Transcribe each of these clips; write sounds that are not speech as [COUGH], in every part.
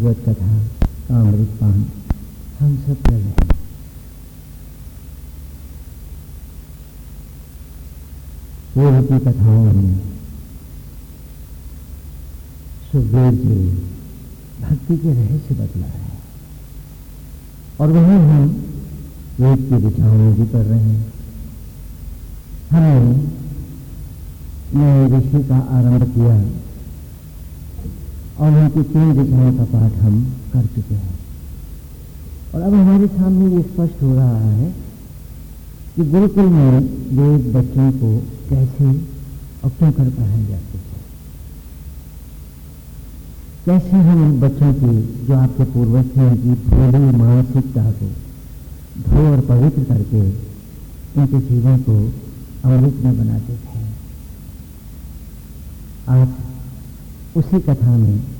भागवत कथा का अमृत पान हम सब कर रहे हैं। पूर्व की कथाओं में सुखदेव जी भक्ति के रहस्य बतला है। और वही हम वेद की दिशाओं भी कर रहे हैं। हमने नए ऋषि का आरंभ किया। और उनकी तीन दिशाओं का पाठ हम कर चुके हैं। और अब हमारे सामने ये स्पष्ट हो रहा है कि गुरुकुल में वेद बच्चों को कैसे और क्यों कर पढ़ाए जाते हैं। कैसे हम उन बच्चों की, जो आपके पूर्वज थे उनकी भोली मानसिकता को धो और पवित्र करके उनके जीवन को अमृत में बनाते थे आज उसी कथा में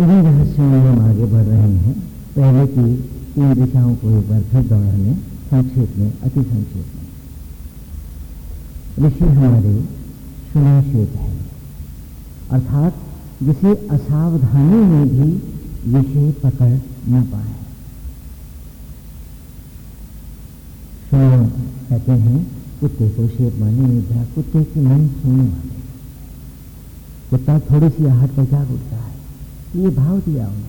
इन्हीं रहस्यों में हम आगे बढ़ रहे हैं। पहले की तीन दिशाओं को एक बार फिर दोहराने, संक्षेप में, अति संक्षेप में। ऋषि हमारे सुनिश्चित है। अर्थात जिसे असावधानी में भी विषय पकड़ न पाए। सुनो कहते हैं, कुत्ते को शेप माने नहीं था कुत्ते की मन सुनने वाले कुत्ता थोड़ी सी आहट पर जाग उठता है। ये भाव दिया उन्होंने।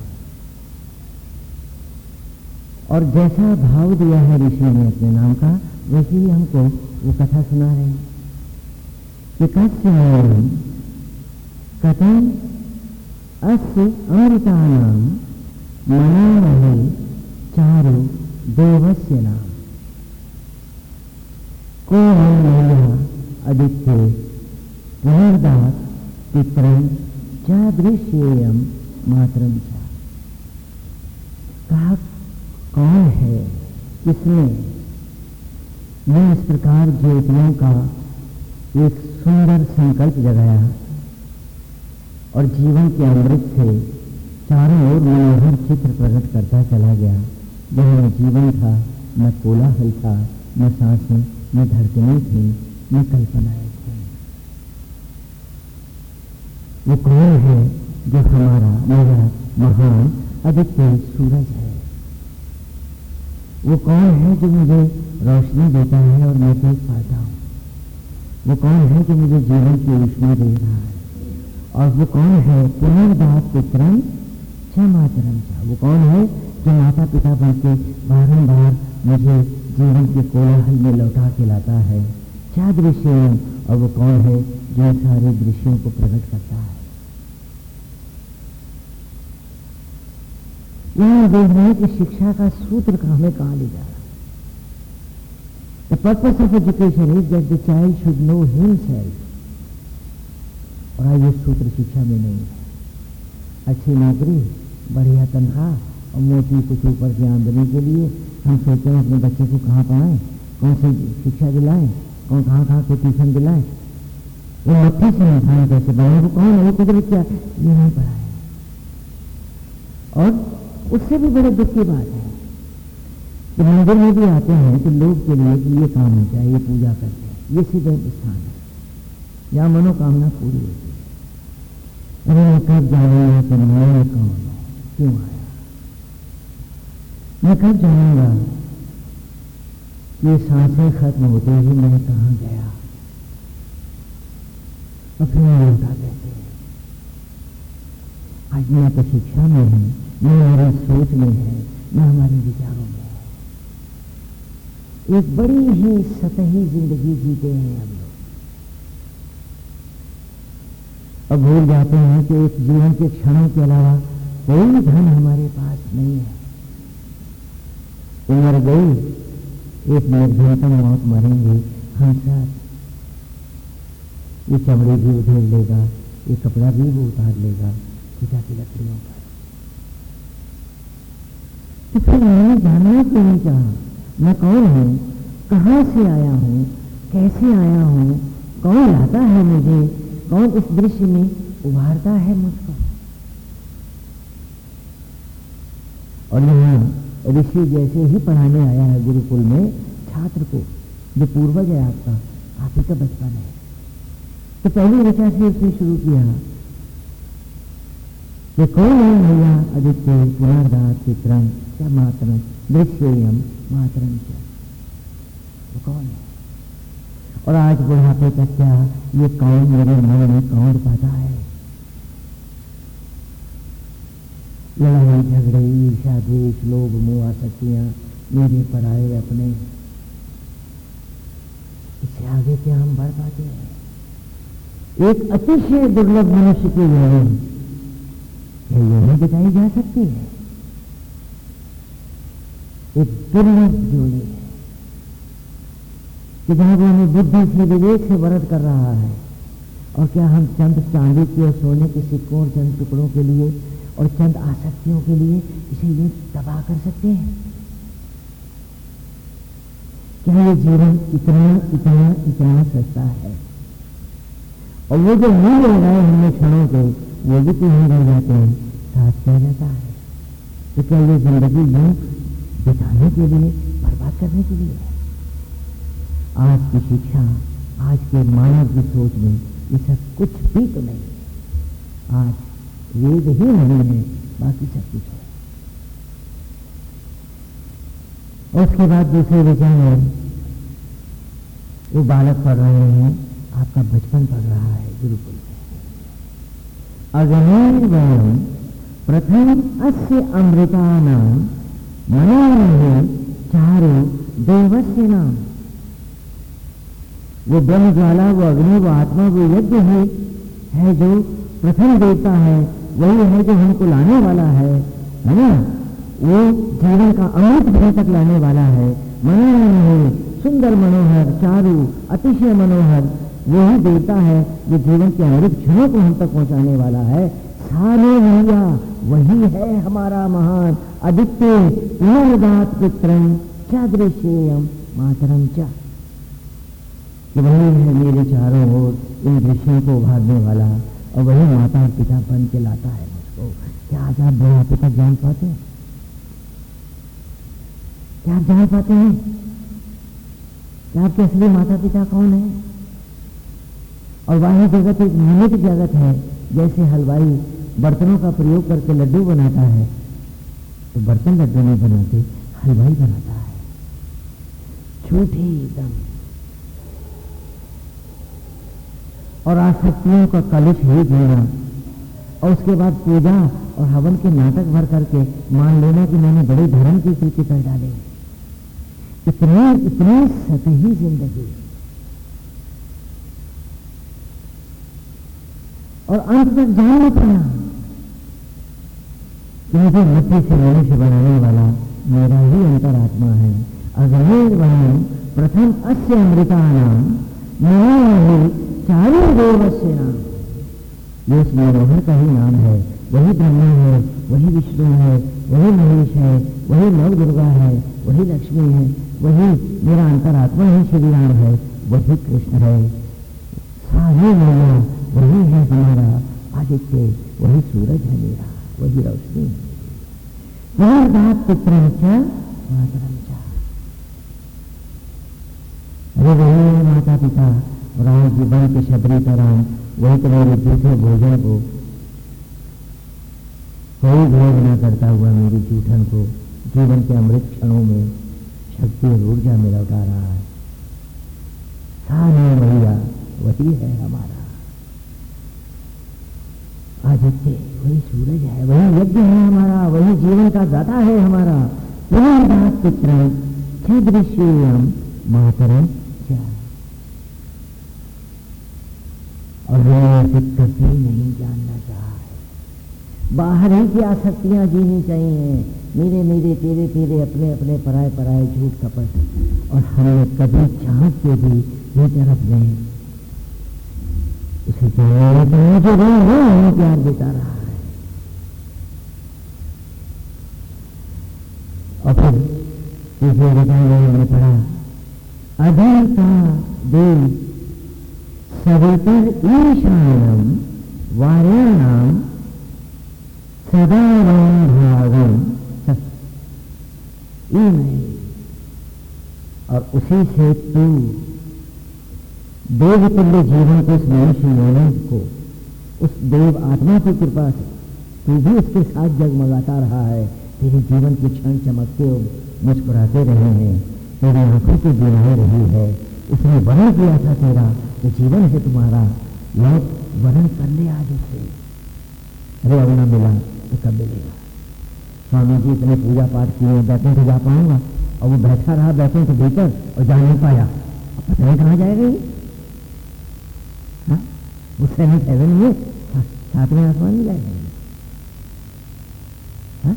और जैसा भाव दिया है ऋषि ने अपने नाम का, वैसे ही हमको वो कथा सुना रहे हैं। कि कस्य कथम अस्य अमृतानाम मनामहे चारु देवस्य नाम। को आदित्य पुनर्दास पितरम चादृश्येयम मातरम कहा कौन है? किसने? मैं इस प्रकार ज्योतियों का एक सुंदर संकल्प जगाया। और जीवन के अमृत से चारों ओर मनोहर चित्र प्रकट करता चला गया। जहाँ जीवन था, न कोलाहल था, न साँसें, न धड़कने थी, न कल्पनाएँ थी। वो कौन है? जो हमारा मेरा महान अधिकतर सूरज है। वो कौन है जो मुझे रोशनी देता है और मैं देख पाता हूँ? वो कौन है जो मुझे जीवन की उष्मा दे रहा है? और वो कौन है पुनर्दात पुत्रम क्षमाचरम चा वो कौन है जो माता पिता बन के बारम्बार मुझे जीवन के कोलाहल में लौटा के लाता है? क्या दृश्य और वो कौन है जो सारे दृश्यों को प्रकट करता है? यहाँ देख रहे हैं कि शिक्षा का सूत्र का हमें कहा ले जा रहा the purpose of education is that the child should know himself और ये सूत्र शिक्षा में नहीं है। अच्छी नौकरी, बढ़िया तनख्वाह और मोटी कुछ ऊपर की आमदनी के लिए हम सोचते हैं अपने बच्चे को कहाँ पढ़ाएँ? कौन सी शिक्षा दिलाएँ? कौन कहाँ कहाँ को ट्यूशन दिलाएँ? वो मट्टी से इंसान कैसे बने वो कौन है? वो कुदरत क्या? ये नहीं पढ़ाए। और उससे भी बड़े दुख की बात है। कि मंदिर में भी आते हैं तो लोग के लिए कि ये काम है ये पूजा करते हैं ये सीधे स्थान है। जहाँ मनोकामना पूरी होती है। अरे मैं कब जाऊँगा कि मैं कौन हूँ? क्यों आया? मैं कब जानूँगा कि साँसें खत्म होते ही मैं कहा गया? और फिर मैं उठा कैसे आज मैं प्रशिक्षा में है। न हमारी सोच में है, न हमारे विचारों में है। एक बड़ी ही सतही ज़िंदगी जीते हैं हम लोग। और भूल जाते हैं कि एक जीवन के क्षणों के अलावा कोई धन हमारे पास नहीं है। उम्र गई, एक निर्धनतम मौत मरेंगे, हम साथ ये चमड़ी भी उधेड़ लेगा, ये कपड़ा भी वो उतार लेगा पिता की लकड़ियों पर। तो फिर मैंने जानना क्यों नहीं चाहा मैं कौन हूँ? कहाँ से आया हूँ? कैसे आया हूँ? कौन लाता है मुझे? कौन इस दृश्य में उभारता है मुझको? और यहाँ ऋषि जैसे ही पढ़ाने आया है गुरुकुल में, छात्र को, जो पूर्वज है आपका, आप ही का बचपन है। तो पहली ऋचा से उसने शुरू किया। कि कौन है भैया आदित्य पुनर्दात चित्रम मातरम क्या वो कौन है और आज बुढ़ापे का क्या ये कौन मेरे मन में कौन पाता है? लड़ाई, झगड़े ईर्षा द्वेष लोभ, मोह, आसक्तियाँ मेरे पर आए अपने। इससे आगे क्या हम बढ़ पाते हैं? एक अतिशय दुर्लभ मनुष्य की यह बताई जा सकती है? एक दुर्लभ जोड़ी है? कि जहाँ वो हमें बुद्धि से विवेक से वरद कर रहा है, और क्या हम चंद चांदी के और सोने के सिक्कों और चंद टुकड़ों के लिए और चंद आसक्तियों के लिए इसे यूँ तबाह कर सकते हैं? क्या ये जीवन इतना इतना इतना सस्ता है? और वो जो मूल्य लगाए हमने क्षणों के, वो भी तो रह जाते हैं, साथ कह जाता है। तो क्या ये ज़िंदगी यूँ बिताने के लिए, बर्बाद करने के लिए। आज की शिक्षा, आज के मानव की सोच में ये सब कुछ भी तो नहीं है। आज वेद ही नहीं है, बाकी सब कुछ है। उसके बाद दूसरे विचार में वो बालक पढ़ रहे हैं, आपका बचपन पढ़ रहा है, गुरुकुल में। प्रथम अस्य अमृता नाम मनोरहे चारो देवस्य नाम। वो ब्रह्म ज्वाला, वो अग्नि, वो आत्मा, वो यज्ञ है है जो प्रथम देवता है, वही है जो हमको लाने वाला है है ना? वो जीवन का अमृत भर तक लाने वाला है। मनोहर है, सुंदर मनोहर, चारू, अतिशय मनोहर वही देवता है जो जीवन के अमृत क्षणों को हम तक पहुँचाने वाला है। सारे भैया वही है हमारा महान आदित्य। पुनर्दात पित्रम क्या दृश्य मातरम चा। कि वही है मेरे चारों ओर इन दृश्यों को उभारने वाला, और वही माता और पिता बन के लाता है मुझको। क्या आज आप बुढ़ापे तक जान पाते हैं? क्या आप जान पाते हैं? कि आपके असली माता पिता कौन है? और वह जगत एक निमित जगत है, जैसे हलवाई बर्तनों का प्रयोग करके लड्डू बनाता है तो बर्तन लड्डू नहीं बनाते, हलवाई बनाता है। झूठी दम और आसक्तियों का कलुष ही देना और उसके बाद पूजा और हवन के नाटक भर करके मान लेना कि मैंने बड़े धर्म की कृति कर डाले। इतनी इतनी सतही ज़िंदगी। और अंत तक जान न कि मुझे मिट्टी से मनुष्य बनाने वाला मेरा ही अंतरात्मा है। अग्निर वहन प्रथम अस्य अमृता नाम मेरा ही चारों देवस्य नाम। ये उस मनोहर का ही नाम है। वही ब्रह्मा है, वही विष्णु है, वही महेश है, वही नव दुर्गा है, वही लक्ष्मी है, वही मेरा अंतरात्मा ही श्री राम है, वही कृष्ण है। सारे मैया वही है हमारा आदित्य, वही सूरज है मेरा, वही रोशनी। है पुत्र मातरम अरे वही माता पिता राम जी बन के शबरी का राम वही तो मेरे जूठे भोजन को। कोई भोग न करता हुआ मेरी जूठन को, जीवन के अमृत क्षणों में शक्ति और ऊर्जा में लौटा रहा है। सारे भैया वही है हमारा। आदित्य वही सूरज है वही यज्ञ है हमारा वही जीवन का दाता है हमारा। पुनर्दात पित्र छदृश्यम मातरम और वो ऐसे कभी नहीं जानना चाह है बाहर ही की आसक्तियाँ जीनी चाहिए। मेरे मेरे तेरे तेरे अपने अपने पराए पराए झूठ कपट। और हमने कभी चाह के भी ये तरफ़ उसे मुझे वो हमें प्यार देता रहा है और फिर तीसरे बताएँगे हमने पढ़ा अधर का देव सवितर ईशानम वार्याणाम सदा भागम नहीं और उसी से तू देवतुल्य जीवन को उस मनुष्य योनि को, उस देव आत्मा की कृपा से, तू भी उसके साथ जगमगाता रहा है। तेरे जीवन के क्षण चमकते हो मुस्कुराते रहे हैं। तेरी आँखों की बीमारी रही है। उसने वर्ण किया था तेरा तो जीवन है तुम्हारा। लौट वर्ण कर ले आज उसे अरे अब ना मिला तो कब मिलेगा? स्वामी जी इतने पूजा पाठ किए बैठे तो जा पाऊँगा। और वो बैठा रहा, बैठे तो भीतर और जा नहीं पाया। पता नहीं कहाँ जाएगा? उससे नहीं हेवन में साथ में आसमान में जाएगा हाँ?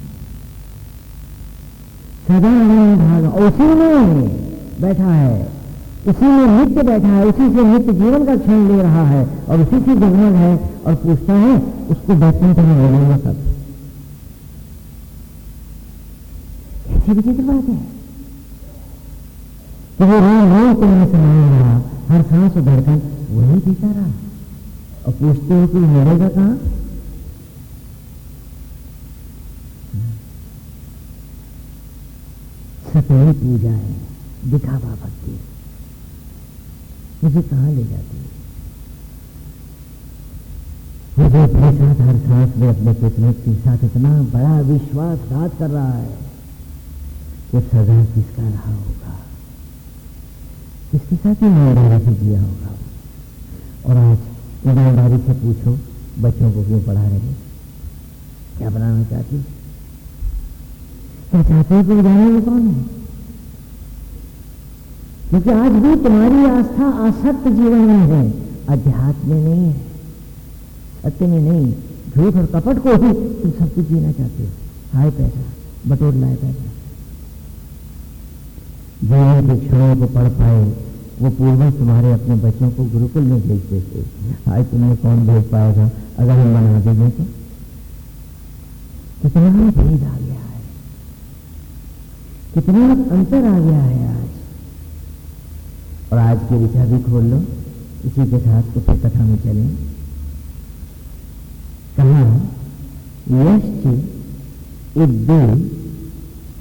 सदा भाग उसी में बैठा है उसी में नित्य बैठा है उसी से नित्य जीवन का क्षण ले रहा है और उसी से जगमग है और पूछता है उसको बैठने तो नहीं बोलेंगे सब कैसी विचित्र बात है तो वो राम राम को मैं समाया रहा हर सांस धड़कन वही पीता रहा और पूछते हो कि मरेगा कहाँ? सतही पूजा है, दिखावा भक्ति। मुझे कहा ले जाती है? मुझे अपने साथ, हर सांस में अपने पितने के साथ इतना बड़ा विश्वासघात कर रहा है कि सजा किसका रहा होगा? किसके साथ ईमानदारी से किया होगा? और आज ईमानदारी से पूछो, बच्चों को क्यों पढ़ा रहे हैं? क्या बनाना चाहती क्या चाहते हो कि जाने में कौन है? क्योंकि आज भी तुम्हारी आस्था आसक्त जीवन में है। अध्यात्म में नहीं है। सत्य में नहीं। झूठ और कपट को ही तुम सब कुछ जीना चाहते हो। हाय पैसा बटोर लाए पैसा। जीवन के क्षणों को पढ़ पाए वो पूर्वज तुम्हारे अपने बच्चों को गुरुकुल में भेजते थे। आज तुम्हें कौन भेज पाएगा? अगर हम बना देंगे तो? कितना भेद आ गया है। कितना अंतर आ गया है आज। और आज की ऋचा भी खोल लो। इसी के साथ कुछ कथा में चलें। कहा यश्च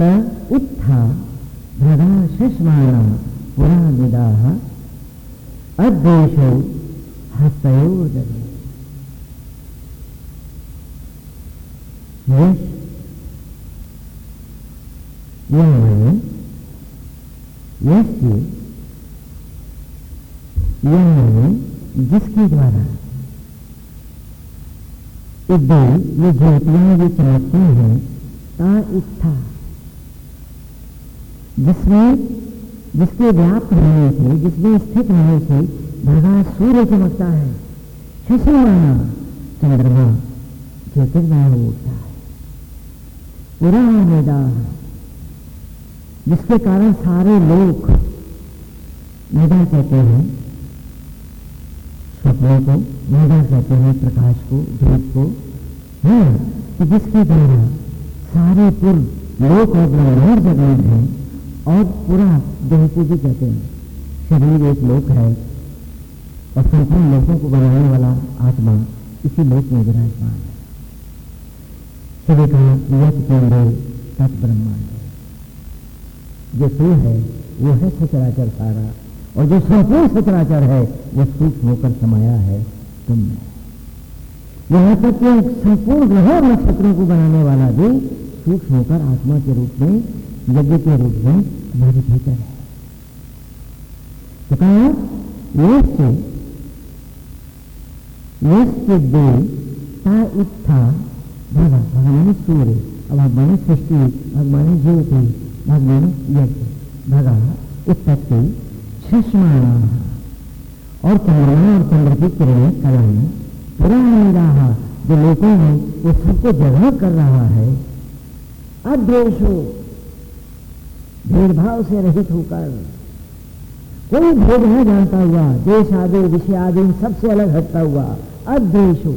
त उत्था भगा शश्माना पुरा विदाह अद्वेशो हस्तयोर्दरे यश। जिसके द्वारा। ये ज्योतियाँ ये चमकती हैं ता इच्छा जिसमें जिसके व्याप्त होने से, जिसमें स्थित होने से, भगवान सूर्य चमकता है। शशिमाना चंद्रमा ज्योतिर्मय हो उठता है। पूरा मैदान जिसके कारण सारे लोग मैदान कहते हैं, स्वप्नों को मेरा कहते हैं, प्रकाश को, धूप को, है, कि जिसके द्वारा सारे पूर्व लोक और ब्रह्मांड जगह है और पूरा देह को भी कहते हैं। शरीर एक लोक है और संपूर्ण लोगों को बनाने वाला आत्मा इसी लोक में विराजमान है। सभी कहा यथ केंद्र तत् ब्रह्मांड है। जो तू है, वो है सचराचर सारा और जो संपूर्ण सचराचर है, वो सूक्ष्म होकर समाया है तुम में यहाँ तक कि संपूर्ण ग्रह नक्षत्रों को बनाने वाला भी सूक्ष्म होकर आत्मा के रूप में यज्ञ के रूप में तुम्हारे भीतर है। तो कहा यस्य यस्य दे ता इच्छा भगा भगवान सूर्य भगवान सृष्टि, भगवान ज्योति, भगवान यज्ञ, भगा उत्पत्ति सुषमाणा और चंद्रमा और चंद्र की किरणें कलाएँ पूरा रहा जो लोगों में वो सबको जगह कर रहा है। अद्वेश भेदभाव से रहित होकर। कोई भेद न जानता हुआ, देश आदि, विषय आदि सबसे अलग हटता हुआ अद्वेश हो,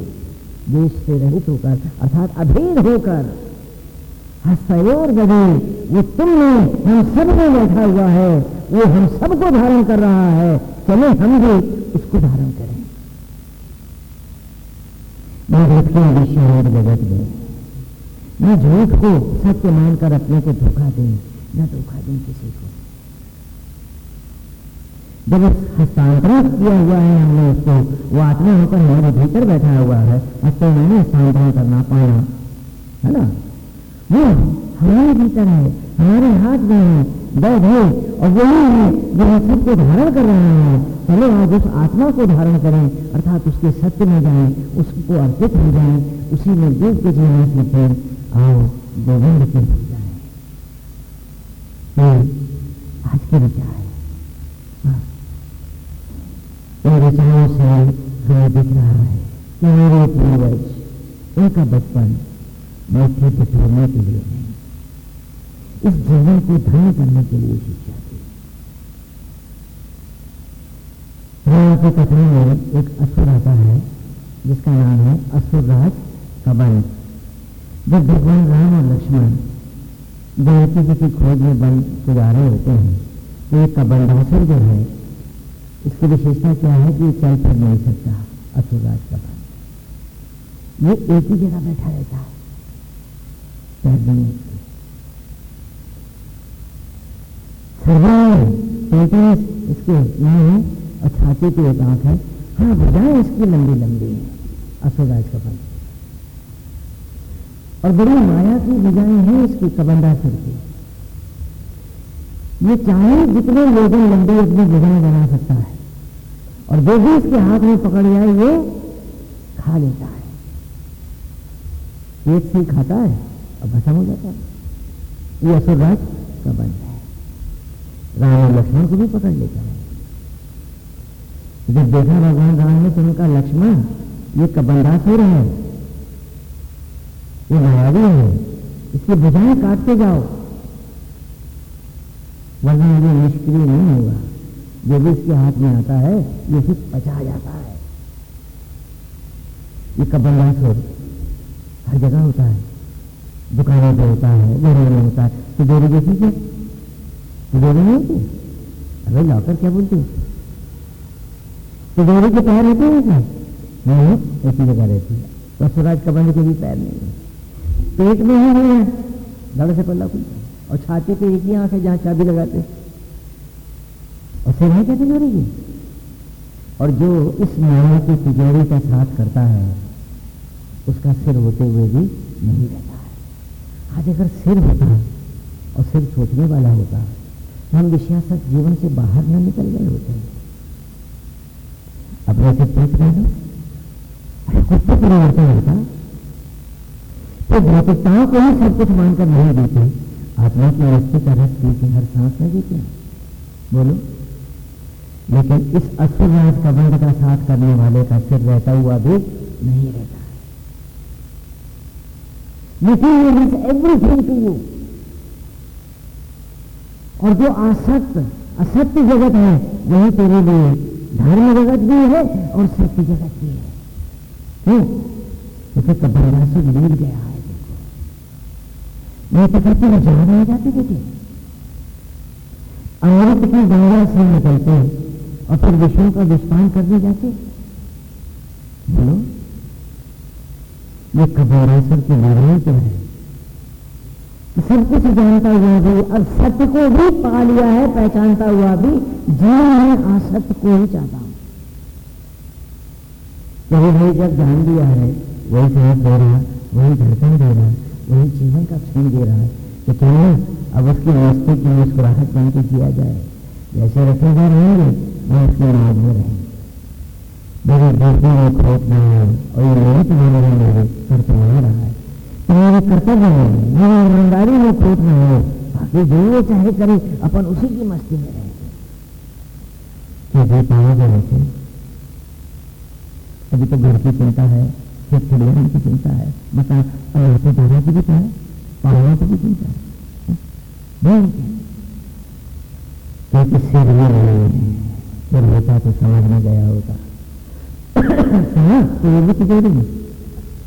देश से रहित होकर, अर्थात अभेद होकर, हस्तयोर गए वो तुमने हम सब में बैठा हुआ है, वो हम सबको धारण कर रहा है, चले हम भी उसको धारण करें। मैं भटके विषय और जगत में, मैं झूठ को सत्य मानकर अपने को धोखा दें। न धोखा दें किसी को जब हस्तांतरण किया हुआ है हमने उसको वो आत्मा होकर हमारे भीतर बैठा हुआ है। अब तो मैंने हस्तांतरण करना पाना है ना? वो हमारे भीतर है। हमारे हाथ में है। दर्द है और वही है जो हम सबको धारण कर रहा है। चलो आज उस आत्मा को धारण करें, अर्थात उसके सत्य में जाएँ, उसको अर्पित हो जाएँ, उसी में डूब के जीना सीखें आओ गोविंद के हो जाए आज के विचार है। इन विचारों से हमें दिख रहा है कि मेरे पूर्वज उनका बचपन मैत्री बिठोरने के लिए नहीं, इस जीवन को धन्य करने के लिए शिक्षा राम की कथा में एक असुर आता है, जिसका नाम है असुरराज कबंध जब भगवान राम और लक्ष्मण जी की खोज में बन गुजारे होते हैं। तो ये कबंधासुर जो है, इसकी विशेषता क्या है कि चल फिर नहीं सकता असुरराज कबंध ये एक ही जगह बैठा रहता है। इसके है, और छाती की एक आँख है। हाँ भुजाएँ इसकी लंबी लंबी है असोराज कबंध और बड़ी माया की भुजाएँ हैं इसकी कबंदा कबंदासुर की ये चाहे जितने लोगों लंबी अपनी भुजाएँ बना सकता है, और जो भी इसके हाथ में पकड़ जाए, वो खा लेता है। पेट से खाता है और भसम हो जाता है। ये असुरराज का बंद है। राम और लक्ष्मण को भी पकड़ लेता है। जब देखा भगवान राम ने तो उनका लक्ष्मण, ये कबंदासुर है। ये मायावी है। इसकी बुझाएँ काटते जाओ। वरना ये निष्क्रिय नहीं होगा। जो भी इसके हाथ में आता है, ये सिर्फ़ पचा जाता है। ये कबंदासुर हर जगह होता है। दुकानों पे होता है घरों में होता है। तिजोरी देखी क्या? तिजोरी नहीं होती? अरे लॉकर क्या बोलते तिजोरी के पैर होते हैं क्या? नहीं, ऐसी जगह रहती है। स्वराज कबंध के भी पैर नहीं है। पेट में ही नहीं है। धड़ से पल्ला खुलता और छाती पे एक ही आँख है जहाँ चाबी लगाते और सिर है क्या तिजोरी की और जो इस माया की तिजोरी का साथ करता है, उसका सिर होते हुए भी नहीं रहता है। आज अगर सिर होता और सिर सोचने वाला होता तो हम विषयासक जीवन से बाहर न निकल गए होते। अपने से पेट रह कुछ तो परिवर्तन होता तो भौतिकताओं को ही सब कुछ मानकर नहीं देते। आत्मा की अवस्थी का रस पी के हर सांस में देते हैं। बोलो। लेकिन इस असुरराज का बंध का साथ करने वाले का सिर रहता हुआ भी नहीं रहता। is everything to you. और जो आसक्त, असत्य जगत है, वही तेरे लिए धर्म जगत भी है और सत्य जगत भी है। क्यों? जैसे कबरदासुर मिल गया। है नहीं तो कहते हैं जहाँ रह जाते बेटे। अमृत की गंगा से निकलते और फिर विष्णु का विस्तान करने जाते बोलो ये कबीरासुर की विवरण क्या है? सब कुछ जानता हुआ भी और सत्य को भी पा लिया है, पहचानता हुआ भी, जीवन में असत्य को ही चाहता हूँ। कभी भाई जब जान लिया है, वही सांस दे रहा वही धड़कन दे रहा वही जीवन का क्षण दे रहा है। तो ना अब उसकी मस्ती की मुस्कुराहट बन के किया जाए। जैसे रखे गए रहेंगे वो उसके नाम में रहेंगे। मेरे बेटे में खोट ना है, और ये मेरे तुम्हारे में मेरे कर तुम्हारा रहा है। तुम्हारे कर्तव्य है मेरी ईमानदारी में खोट ना हो, बाकी जो वो चाहे करे, अपन उसी की मस्ती में रहे। क्या दे पाओगे वैसे अभी तो घर की चिंता है। चिड़िया की चिंता है। अल्लाह के दादा की भी की भी चिंता है। क्योंकि सिर में नहीं सिर होता तो समझ में गया होता तो ये भी तिजोरी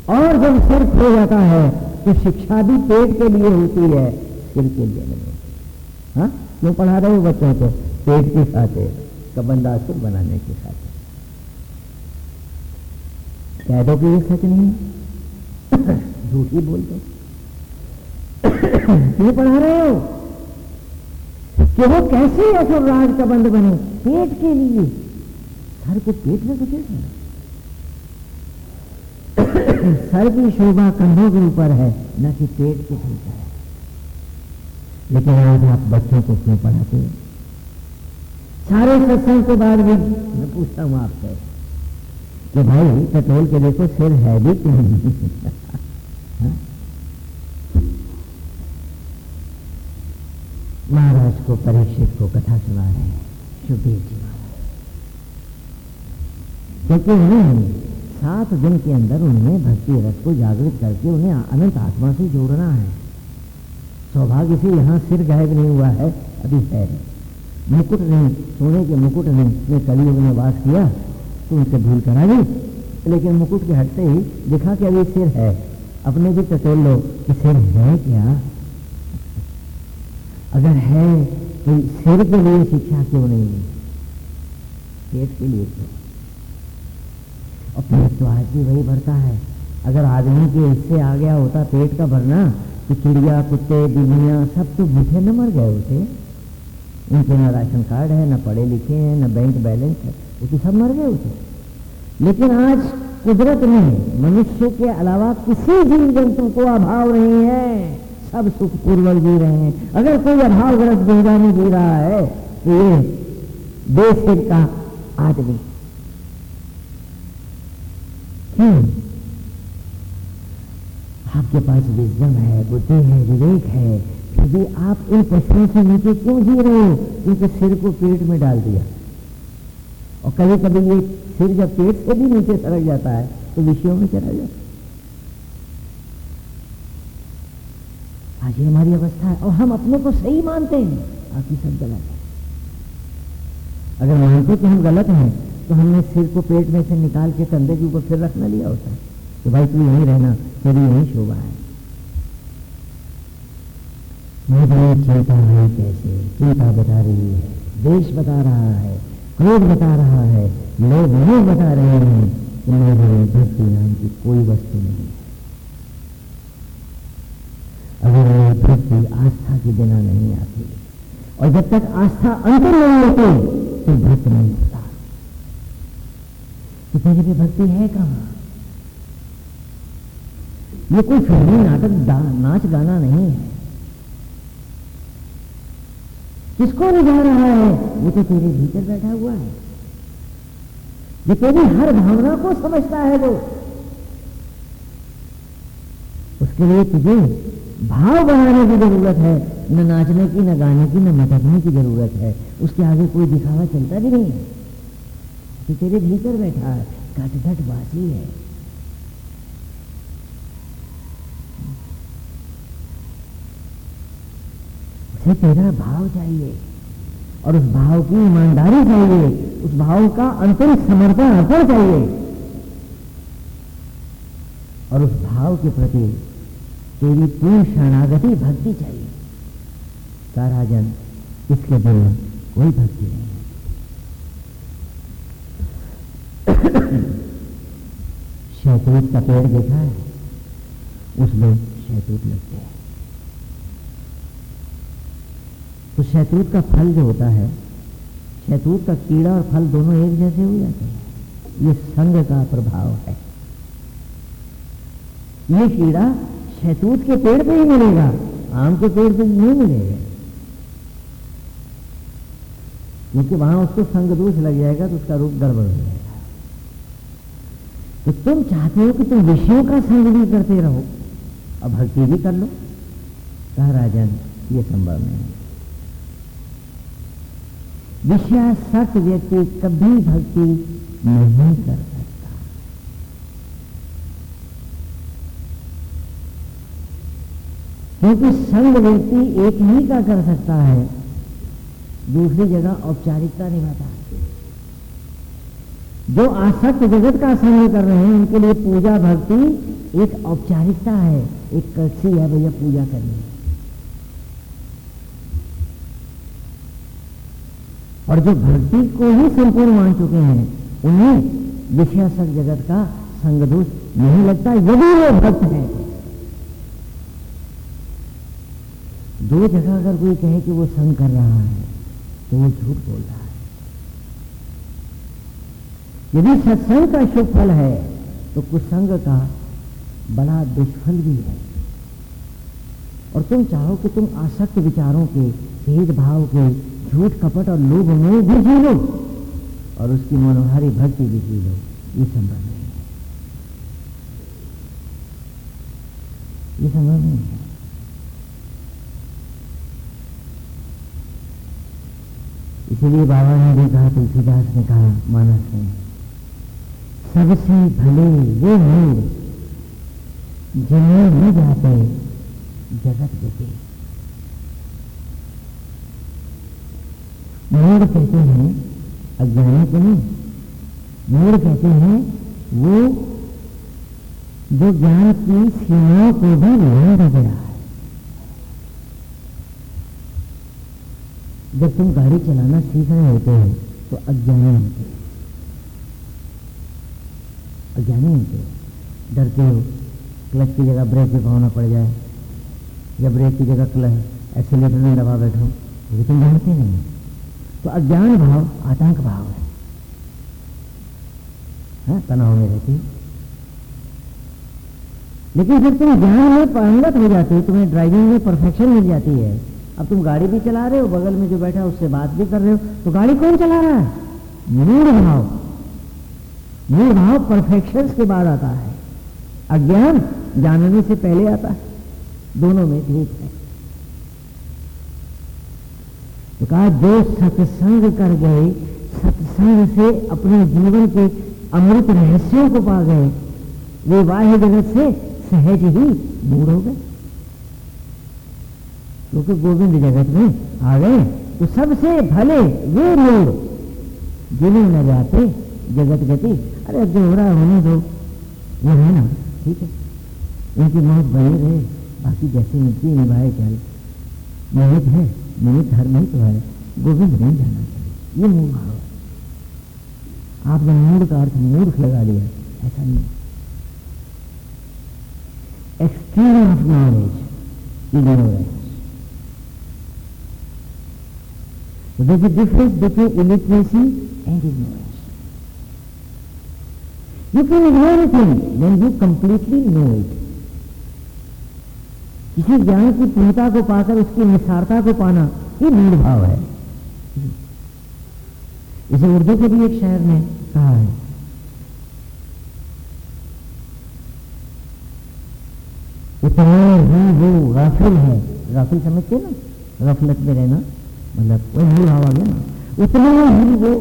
और जब सिर खो जाता है तो शिक्षा भी पेट के लिए होती है। सिर के लिए नहीं होती। हाँ? क्यों पढ़ा रहे हो बच्चों को? पेट के साथ कबंदासुर बनाने के साथ कह दो कि ये सच नहीं? झूठ ही बोल दो क्यों पढ़ा रहे हो? कि वो कैसे असुर राज का बंद बने? पेट के लिए। सर को पेट में कुछ सर की शोभा कंधों के ऊपर है, न कि पेट के भीतर है। लेकिन आज आप बच्चों को क्यों पढ़ाते सारे सत्संग के बाद भी मैं पूछता हूँ आपसे कि भाई पेट्रोल के देखो सिर है भी क्यों नहीं? हाँ? महाराज को परीक्षित को कथा सुना रहे सुखदेव जी क्योंकि उन्हें सात दिन के अंदर उन्हें भक्ति रस को जागृत करके उन्हें अनंत आत्मा से जोड़ना है। सौभाग्य से यहाँ सिर गायब नहीं हुआ है, अभी है। मुकुट ने सोने के मुकुट ने उसने कलयुग में वास किया उनसे भूल करा दी लेकिन मुकुट के हटते ही दिखा कि अभी सिर है। अपने भी टटोल लो कि सिर है क्या? अगर है तो सिर के लिए शिक्षा क्यों नहीं? है पेट के लिए क्यों? और पेट तो आज भी वही भरता है। अगर आदमी के इससे आ गया होता पेट का भरना तो चिड़िया, कुत्ते बिल्लियाँ सब तो भूखे न मर गए होते। उनके ना राशन कार्ड है, ना पढ़े लिखे हैं, ना बैंक बैलेंस है। वो तो सब मर गए होते लेकिन आज कुदरत में मनुष्य के अलावा किसी जीव जंतु को अभाव नहीं है। सब सुख पूर्वक जी रहे हैं। अगर कोई अभाव अभावग्रस्त ज़िंदगी जी रहा है तो ये बेसिर का आदमी। आपके पास विजम है, बुद्धि है, विवेक है, फिर भी आप इन पशुओं से नीचे क्यों जी रहे हो? क्योंकि सिर को पेट में डाल दिया। और कभी कभी ये सिर जब पेट से भी नीचे सरक जाता है तो विषयों में चला जाता है। आज ये हमारी अवस्था है, और हम अपने को सही मानते हैं। बाकी सब गलत है। अगर मानते कि हम गलत हैं तो हमने सिर को पेट में से निकाल के कंधे के ऊपर फिर रखना लिया होता है। कि भाई तू यहीं रहना, तेरी यही शोभा है। मुझे चिंता है, कैसे? चिंता बता रही है, देश बता रहा है। क्रोध बता रहा है। लोग लोग बता रहे हैं कि मेरे भक्ति नाम की कोई वस्तु नहीं। है अगर वो भक्ति आस्था के बिना नहीं आती, और जब तक आस्था अंतर नहीं होती तो भक्त नहीं होता। तेरे भी भक्ति है कहाँ? ये कोई फिल्मी नाटक नाच गाना नहीं है। किसको रिझा रहा है? वो तो तेरे भीतर बैठा हुआ है। ये तेरी हर भावना को समझता है वो। उसके लिए तुझे भाव बढ़ाने की ज़रूरत है, न नाचने की, न गाने की, न मटकने की ज़रूरत है। उसके आगे कोई दिखावा चलता भी नहीं है। तो तेरे भीतर बैठा है। घट बासी है। उसे तेरा भाव चाहिए। और उस भाव की ईमानदारी चाहिए। उस भाव का अंतिम समर्पण अर्पण चाहिए। और उस भाव के प्रति तेरी पूर्ण शरणागति भक्ति चाहिए। राजन, इसके बिना कोई भक्ति नहीं है। [COUGHS] शैतूत का पेड़ देखा है? उसमें शैतूत लगते हैं। तो शैतूत का फल जो होता है, शैतूत का कीड़ा और फल दोनों एक जैसे हो जाते हैं। ये संग का प्रभाव है। ये कीड़ा शैतूत के पेड़ पे ही मिलेगा, आम के पेड़ पे नहीं मिलेगा। क्योंकि वहाँ उसको संग दोष लग जाएगा तो उसका रूप गड़बड़ हो जाएगा। तो तुम चाहते हो कि तुम विषयों का संग भी करते रहो। और भक्ति भी कर लो। कहा राजन, ये संभव नहीं विषयासक्त व्यक्ति कभी भक्ति नहीं कर सकता। क्योंकि संग व्यक्ति एक ही का कर सकता है, दूसरी जगह औपचारिकता निभाता है जो आसक्त जगत का संग कर रहे हैं, उनके लिए पूजा भक्ति एक औपचारिकता है, एक कक्षी है, भैया पूजा करनी। और जो भक्ति को ही संपूर्ण मान चुके हैं, उन्हें विषयासक जगत का संग दोष नहीं लगता, यदि वो भक्त है। दो जगह अगर कोई कहे कि वो संग कर रहा है तो वो झूठ बोल रहा है। यदि सत्संग का शुभ फल है तो कुसंग का बड़ा दुष्फल भी है। और तुम चाहो कि तुम आसक्त विचारों के, भेदभाव के झूठ कपट और लोभ में भी जी लो और उसकी मनोहारी भक्ति भी जी लो। ये संभव नहीं है। ये संभव नहीं है। इसीलिए बाबा ने भी कहा, तुलसीदास ने कहा, मानस ने, सबसे भले वो हो जिन्हें नहीं जाते जगत गति मूड कहते हैं, अज्ञानी को नहीं। मूड कहते हैं, वो जो ज्ञान की सीमाओं को भी लांघ गया है। जब तुम गाड़ी चलाना सीख रहे होते हो तो अज्ञानी होते हो। अज्ञानी होते हो। डरते हो, क्लच की जगह ब्रेक पे पाना पड़ जाए, या ब्रेक की जगह क्लच एक्सीटर में दबा बैठो ये तुम जानते नहीं तो अज्ञान भाव आतंक भाव है। हाँ, तनाव में रहती लेकिन जब तुम ज्ञान में पारंगत हो जाते हो तुम्हें ड्राइविंग में परफेक्शन मिल जाती है। अब तुम गाड़ी भी चला रहे हो बगल में जो बैठा है उससे बात भी कर रहे हो तो गाड़ी कौन चला रहा है? मूड भाव। मूड भाव परफेक्शन के बाद आता है। अज्ञान जानने से पहले आता है। दोनों में भेद है। तो कहा, जो सत्संग कर गए, सत्संग से अपने जीवन के अमृत रहस्यों को पा गए। वे बाह्य जगत से सहज ही दूर हो गए। क्योंकि गोविंद जगत में आ गए तो सबसे भले वे लोग जिन्हें न जाते जगत गति। अरे जो हो रहा होने दो। वो है ना, ठीक है। उनकी मौत बनी रहे, बाकी जैसे मिलती निभाए चल निमित है। मैंने धर्म ही तो है। गोविंद नहीं जाना चाहिए। ये मूल भाव है। आपने मूर्ख का अर्थ मूर्ख लगा लिया, ऐसा नहीं। Extreme of knowledge ignorance difference between illiteracy and ignorance you can ignore it in you completely know it किसी ज्ञान की पूर्णता को पाकर उसकी निसारता को पाना, ये भाव है। इसे उर्दू के भी एक शायर ने कहा है। इतना ही वो गाफिल है। गाफिल समझते ना? गफलत में रहना मतलब वो मूल भाव आ गया ना। उतना ही वो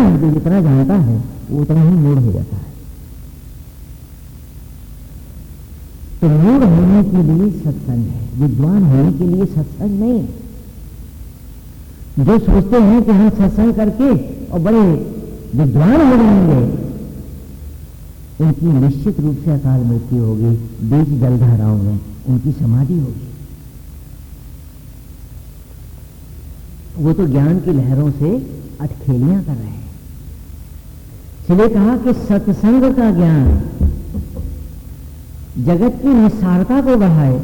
जो जितना जानता है, वो उतना ही मूड हो जाता है। तो मूड होने के लिए सत्संग है, विद्वान होने के लिए सत्संग नहीं। जो सोचते हैं कि हम सत्संग करके और बड़े विद्वान हो जाएँगे, उनकी निश्चित रूप से अकाल मृत्यु होगी बीच जलधाराओं में उनकी समाधि होगी। वो तो ज्ञान की लहरों से अटखेलियाँ कर रहे हैं। इसलिए कहा कि सत्संग का ज्ञान जगत की निस्सारता को बढ़ाए,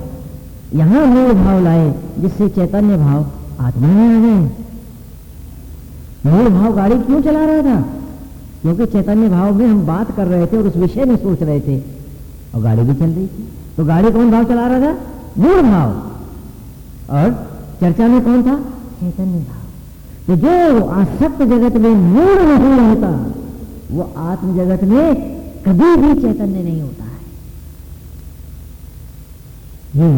यहाँ मूल भाव लाए, जिससे चैतन्य भाव आत्मा में आ गए मूल भाव गाड़ी क्यों चला रहा था? क्योंकि चैतन्य भाव में हम बात कर रहे थे और उस विषय में सोच रहे थे। और गाड़ी भी चल रही थी। तो गाड़ी कौन भाव चला रहा था? मूल भाव। और चर्चा में कौन था? चैतन्य भाव। तो जो आसक्त जगत में मूल नहीं होता वो आत्म जगत में कभी भी चैतन्य नहीं होता है। ये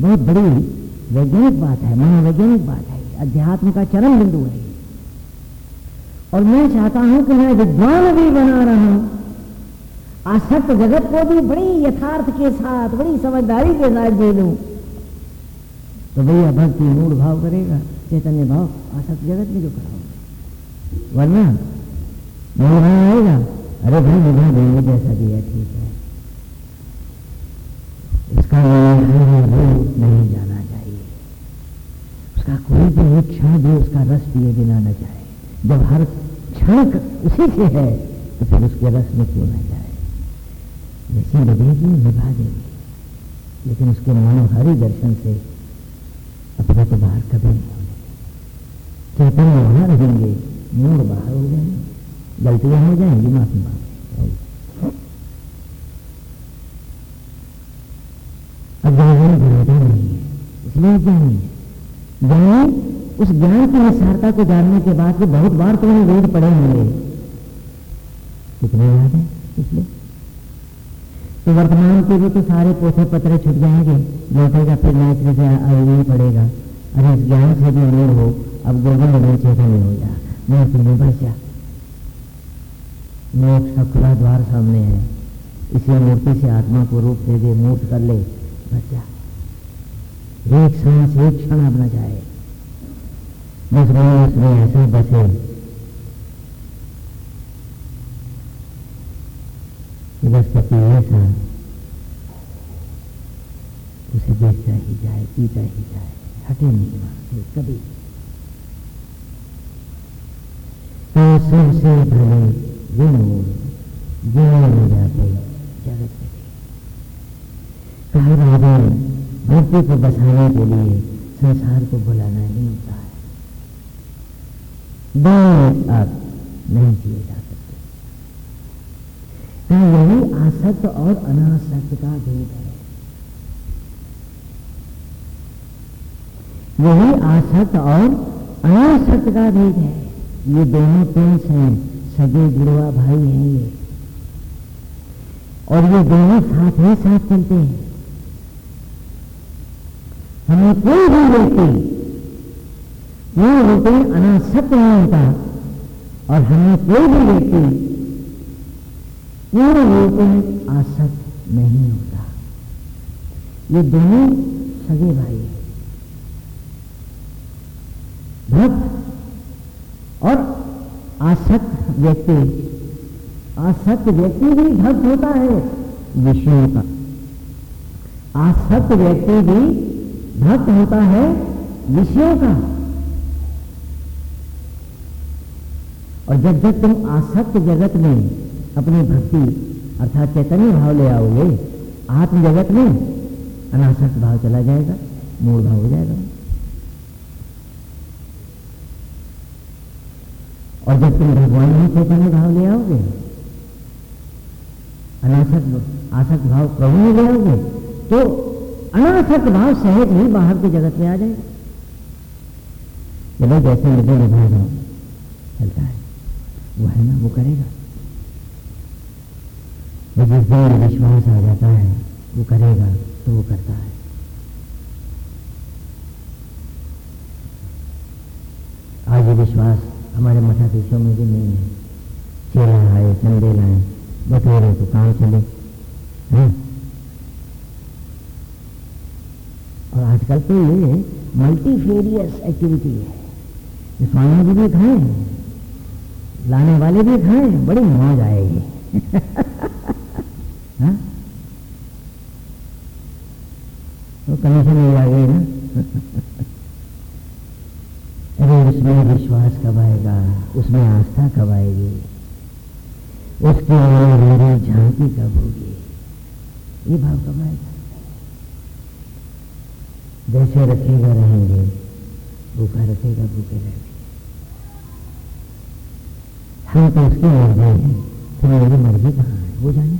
बहुत बड़ी वैज्ञानिक बात है, मनोवैज्ञानिक बात है। अध्यात्म का चरम बिंदु है और मैं चाहता हूँ कि मैं विद्वान भी बना रहा हूँ आसक्त जगत को भी बड़ी यथार्थ के साथ, बड़ी समझदारी के साथ दे लू तो भैया भक्ति मूड भाव करेगा, चैतन्य भाव आसक्त जगत में जो होगा। वरना भाव आएगा अरे भाई निभा देंगे जैसा भी है, ठीक है। इसका नहीं जाना चाहिए। उसका कोई भी एक क्षण भी उसका रस पिए बिना न जाए। जब हर क्षण उसी से है तो फिर उसके रस में क्यों न जाए? जैसी लगेगी निभा देंगे, लेकिन उसके मनोहरी दर्शन से अपने को बाहर कभी नहीं होने चैतन्य वहाँ रहेंगे। मूड बाहर हो जाएँगे। गलतियाँ हो जाएँगी, माफ़ी मांगे अब ज्ञान नहीं है इसलिए ज्ञानी है? ज्ञानी, उस ज्ञान की निस्सारता को जानने के बाद बहुत बार तो उन्हें वेद पढ़े होंगे। कितने याद है इसलिए तो वर्तमान के भी तो सारे पोथे पत्र छुट जाएँगे लौटेगा फिर मैत्री से यही पड़ेगा। अरे इस ज्ञान से भी मूड हो, अब गोविंद में चेतन हो जा में बस जा मोक्ष का खुला द्वार सामने है। इसी मूर्ति से आत्मा को रूप दे दे, मूर्त कर ले। जा। एक सांस, एक क्षण अब न जाए। बस रहे उसमें ऐसा बसे। बस पति ऐसा उसे देखता ही जाए, पीता ही जाए। हटे नहीं वहाँ से कभी। सबसे भले ये मोर जीवन हो जाते जगत कहा रावण धरती को बसाने के लिए संसार को बुलाना ही होता है दोनों अब नहीं जिए जा सकते तो यही आसक्त और अनासक्त का भेद है यही आसक्त और अनासक्त का भेद है। ये दोनों प्रिंस हैं, सगे जुड़वा भाई हैं ये। और ये दोनों साथ ही साथ चलते हैं। हमें कोई भी व्यक्ति पूर्ण रूपेण अनासक्त नहीं होता, और हमें कोई भी व्यक्ति पूर्ण रूपेण आसक्त नहीं होता। ये दोनों सगे भाई हैं। भक्त और आसक्त व्यक्ति आसक्त व्यक्ति भी भक्त होता है विषयों का। आसक्त व्यक्ति भी भक्त होता है विषयों का। और जब जब तुम आसक्त जगत में अपनी भक्ति अर्थात चैतन्य भाव ले आओगे, आत्म जगत में अनासक्त भाव चला जाएगा मूल भाव हो जाएगा। और जब तुम भगवान में चैतन्य भाव ले आओगे? अनासक्त आसक्त भाव प्रभु में ले आओगे? तो अनासक्त भाव सहज ही बाहर की जगत में आ जाएगा। जैसे मुझे निभा चलता है। वो है ना, वो करेगा। वो जिस दिन विश्वास आ जाता है, वो करेगा तो वो करता है। आज विश्वास हमारे मठाधीशों में भी नहीं है। चेला आए चंदे लाए बटोरे तो काम चले? हैं? और आजकल तो ये मल्टीफेरियस एक्टिविटी है। स्वामी जी भी खाए लाने वाले भी खाए बड़ी मौज आएगी [LAUGHS] हाँ? तो कमीशन मिल जाएगी ना? [LAUGHS] अरे उसमें विश्वास कब आएगा उसमें आस्था कब आएगी उसके लिए मेरी झांकी कब होगी ये भाव कब आएगा जैसे रखेगा रहेंगे, भूखा रखेगा, भूखे रहेंगे। हम तो उसकी मर्ज़ी है तो मेरी मर्ज़ी कहाँ है, वो जाने।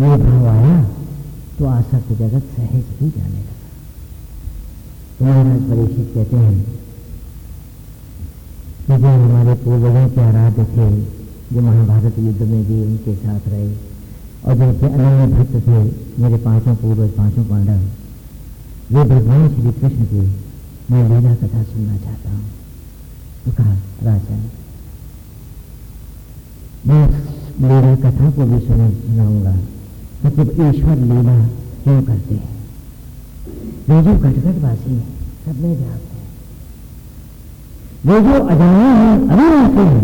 ये भाव आया तो आसक्त जगत सहज ही जाने लगा महाराज परीक्षित कहते हैं कि जो हमारे पूर्वजों के आराध्य थे, जो महाभारत युद्ध में भी उनके साथ रहे और जो अनन्य भक्त थे, मेरे पाँचों पूर्वज, पाँचों पांडव, वे भगवान श्री कृष्ण की मैं लीला कथा सुनना चाहता हूँ। तो कहा, राजा, मैं लीला कथा को भी सुना सुनाऊँगा मतलब ईश्वर लीला क्यों करते हैं? वे जो घटघटवासी हैं, सब में व्याप्त है। वे जो अजाना है अविनाशी है।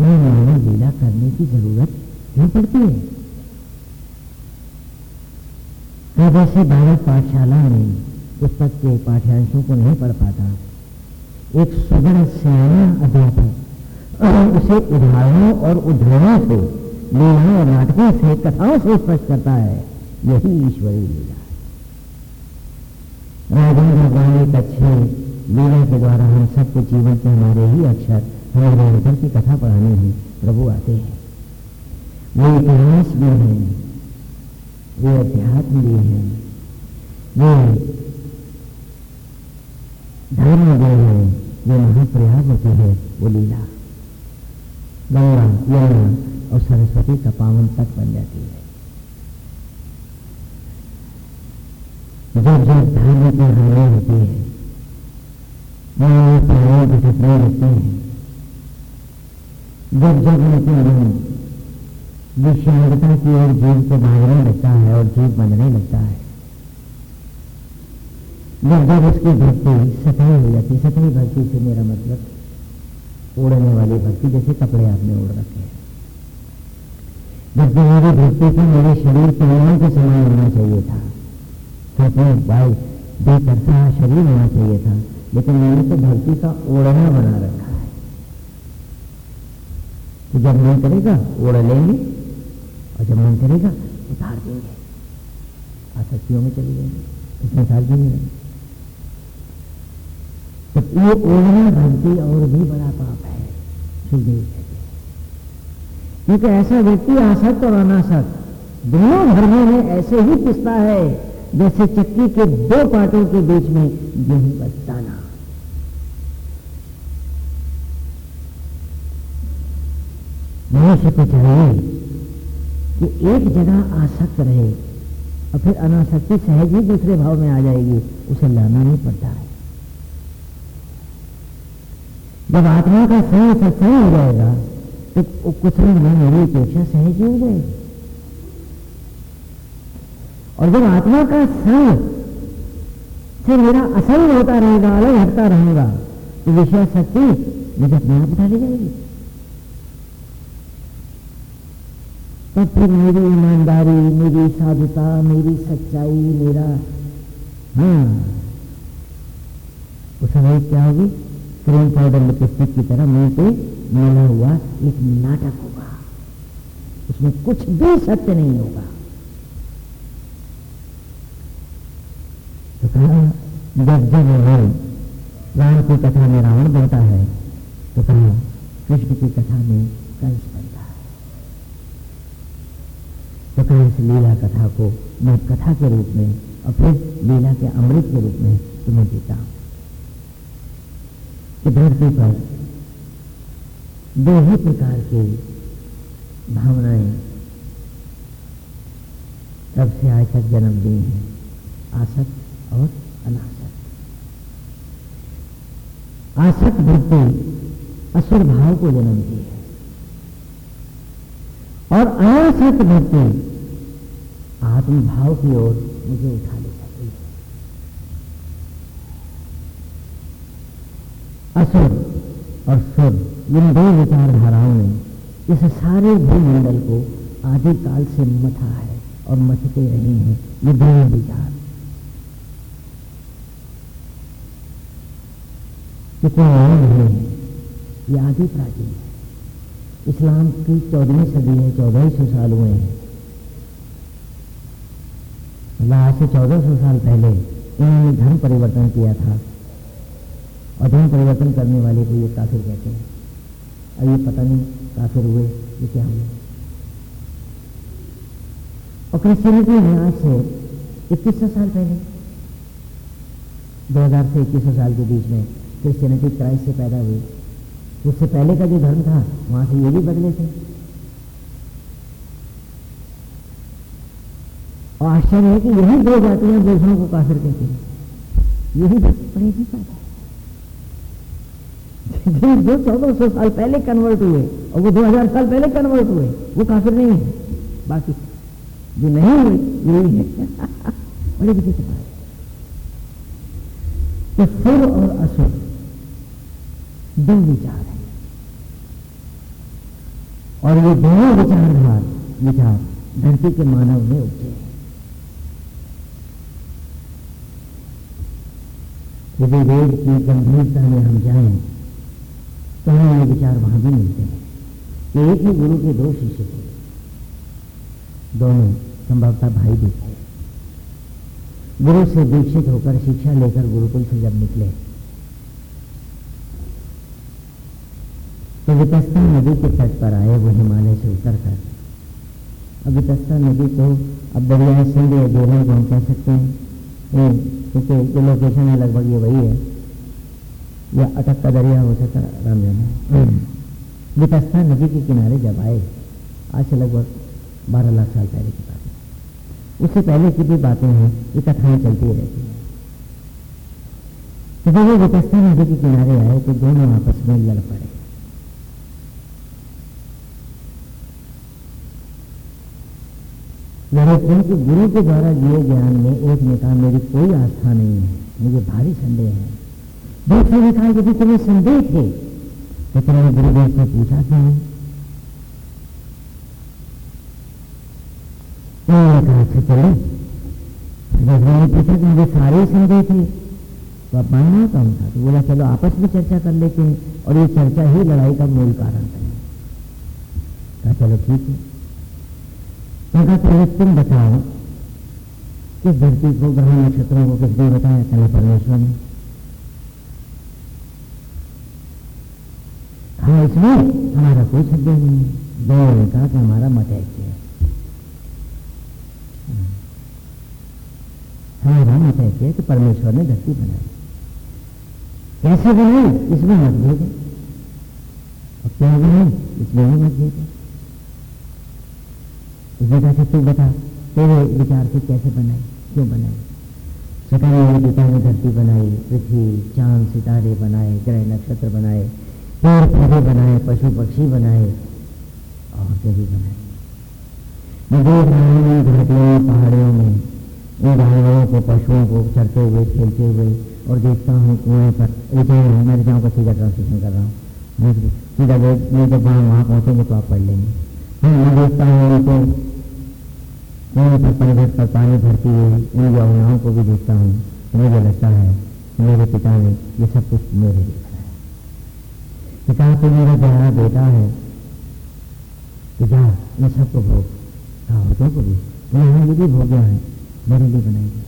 उन्हें मानव लीला करने की ज़रूरत नहीं पड़ती है। जैसे बालक पाठशाला में पुस्तक के पाठ्यांशों को नहीं पढ़ पाता। एक सुगढ़ सियाना अध्यापक उसे उदाहरणों और उदाहरणों से लीला और नाटकों से कथाओं से स्पष्ट करता है। यही ईश्वरी लीला। राजेंद्र भगवान एक अच्छे लीला के द्वारा हम सबके जीवन के हमारे ही अक्षर हमारे अंतर की कथा पढ़ाने हैं। प्रभु आते हैं। वो इतिहास भी है। वे अध्यात्म भी है। वे धर्म भी है। ये महाप्रयाग होती है, वो लीला। गंगा, यमुना और सरस्वती का पावन तक बन जाती है। जब जब धर्म की हानि होती है प्राणी भटकने लगते हैं। जब जब उनके मन विषांगता की ओर जीव को भागने लगता है और जीव बनने लगता है। जब जब उसकी भक्ति सतही हो जाती सतही भक्ति से मेरा मतलब ओढ़ने वाली भक्ति जैसे कपड़े आपने ओढ़ रखे हैं। जब जब मेरी भक्ति को मेरे शरीर के नियम के समान होना चाहिए था सपने भाई बेतरफा शरीर होना चाहिए था, लेकिन मैंने तो भक्ति का ओढ़ना बना रखा है। तो जब मन करेगा, ओढ़ लेंगे, और जब मन करेगा, उतार देंगे। आसक्तियों में चले जाएँगे इसमें भी नहीं तो ये ओढ़ना भक्ति और भी बड़ा पाप है, सुखदेव क्योंकि ऐसा व्यक्ति आसक्त और अनासक्त दोनों धर्मों में ऐसे ही पिसता है। जैसे चक्की के दो पाटों के बीच में गेहूँ का दाना मनुष्य को चाहिए कि एक जगह आसक्त रहे और फिर अनासक्ति सहज ही दूसरे भाव में आ जाएगी, उसे लाना नहीं पड़ता है। जब आत्मा का संग सत्संग हो जाएगा तो कुछ नहीं मेरी अपेक्षा सहज ही हो जाएगी। और जब आत्मा का संग से मेरा असंग होता रहेगा, अलग हटता रहेगा तो विषय शक्ति मुझे अपने आप उठा ले जाएगी। तब फिर मेरी ईमानदारी, मेरी साधुता, मेरी सच्चाई, मेरा हाँ उस समय क्या होगी? क्रीम पाउडर लिपस्टिक की तरह मुँह पे मिला हुआ एक नाटक होगा। उसमें कुछ भी सत्य नहीं होगा। तो कहा जब जब राम राम की कथा में रावण बनता है तो कहा, कृष्ण की कथा में कंस बनता है। तो कहा इस लीला कथा को मैं कथा के रूप में और फिर लीला के अमृत के रूप में तुम्हें देता हूँ। कि धरती पर दो ही प्रकार की भावनाएँ तब से आज तक जन्म दी हैं। आसक्त और अनासक्त। आसक्त वृत्ति असुर भाव को जन्म दी है। और अनासक्त वृत्ति आत्मभाव की ओर मुझे उठा ले जाती है। असुर और सुर इन दो विचारधाराओं ने इस सारे भूमंडल को आदिकाल से मथा है और मथते रहे हैं। ये दोनों विचार। नहीं है, ये आदि प्राचीन है। इस्लाम की चौदहवीं सदी है चौदह सौ साल हुए हैं। आज से चौदह सौ साल पहले इन्होंने धर्म परिवर्तन किया था। और धर्म परिवर्तन करने वाले को ये काफिर कहते हैं। अब ये पता नहीं काफिर हुए, ये क्या हुए। और क्रिश्चियनिटी में आज से इक्कीस सौ साल पहले 2000 से इक्कीस सौ साल के बीच में क्रिश्चियनिटी क्राइस्ट से पैदा हुई। उससे पहले का जो धर्म था, वहाँ से ये भी बदले थे। और आश्चर्य है कि यही दो जातियाँ दूसरों को काफिर कहती हैं। यही बात है। जो चौदह सौ साल पहले कन्वर्ट हुए, और वो दो हज़ार साल पहले कन्वर्ट हुए, वो काफिर नहीं है। बाकी जो नहीं हुए यही [LAUGHS] है बड़ी विचित्र बात तो सुर और असुर। दो विचार है। और ये दोनों विचारधार विचार धरती के मानव में उठे हैं। यदि वेद की गंभीरता में हम जाए तो हमें ये विचार वहाँ भी मिलते हैं कि एक ही गुरु के दो शिष्य थे। दोनों संभवता भाई भी थे। गुरु से दीक्षित होकर शिक्षा लेकर गुरुकुल से जब निकले तो वितस्ता नदी के तट पर आए वो हिमालय से उतर कर अब वितस्ता नदी को अब दरिया सिंध या जेहल को हम कह सकते हैं। क्योंकि जो लोकेशन है लगभग ये वही है। या अटक का दरिया हो सकता राम जाना वितस्ता नदी के किनारे जब आए आज से लगभग बारह लाख साल पहले की बात है। उससे पहले की भी बातें हैं ये कथाएँ चलती रहती हैं। तो जब वो वितस्ता नदी के किनारे आए तो दोनों आपस में लड़ पड़े। लड़े कि गुरु के द्वारा दिए ज्ञान में एक ने कहा मेरी कोई आस्था नहीं है, मुझे भारी संदेह है। दूसरे ने कहा यदि तुम्हें संदेह थे तो तुमने गुरुदेव से पूछा क्यों उन्होंने कहा अच्छा चलो। ने पूछा कि मुझे सारे संदेह थे तो अब मानना कौन था तो बोला, चलो, आपस में चर्चा कर लेते हैं, और ये चर्चा ही लड़ाई का मूल कारण है। कहा, चलो, ठीक है। उनका पहले तुम बताओ किस धरती को ग्रह नक्षत्रों को किसने बताया कल परमेश्वर ने? हाँ इसमें हमारा कोई संदेह नहीं है। दो ने कहा कि हमारा मत है हमारा मत है कि परमेश्वर ने धरती बनाई? कैसे बनाई? इसमें मतभेद है और क्या बनाई? इसमें भी मतभेद है उसने से तू बता, तेरे विचार से कैसे बनाई क्यों बनाई सका मेरे पिता ने धरती बनाई, पृथ्वी, चाँद, सितारे बनाए, ग्रह, नक्षत्र बनाए, पेड़ पौधे बनाए, पशु, पक्षी बनाए, और भी बनाए। मैं देख रहा हूँ पहाड़ियों में, इन जानवरों को, पशुओं को चढ़ते हुए, खेलते हुए, और देखता हूँ कुएँ पर। रिचाई हूँ? मैं रिचाओं का सीधा ट्रांसलेशन कर रहा हूँ। सीधा मैं जब वहाँ वहाँ पहुँचेंगे तो आप पढ़ लेंगे। मैं देखता हूँ उनको कुएँ पर पंजर पर पानी भरती हुई उन यमुनाओं को भी देखता हूँ। मुझे लगता है, मेरे पिता ने ये सब कुछ मेरे लिए बनाया पिता तो मेरा प्यारा बेटा है। पिता इन सबको भोग कहावतों को भी। उन्होंने ये भी भोग्या है मेरे लिए बनाई गई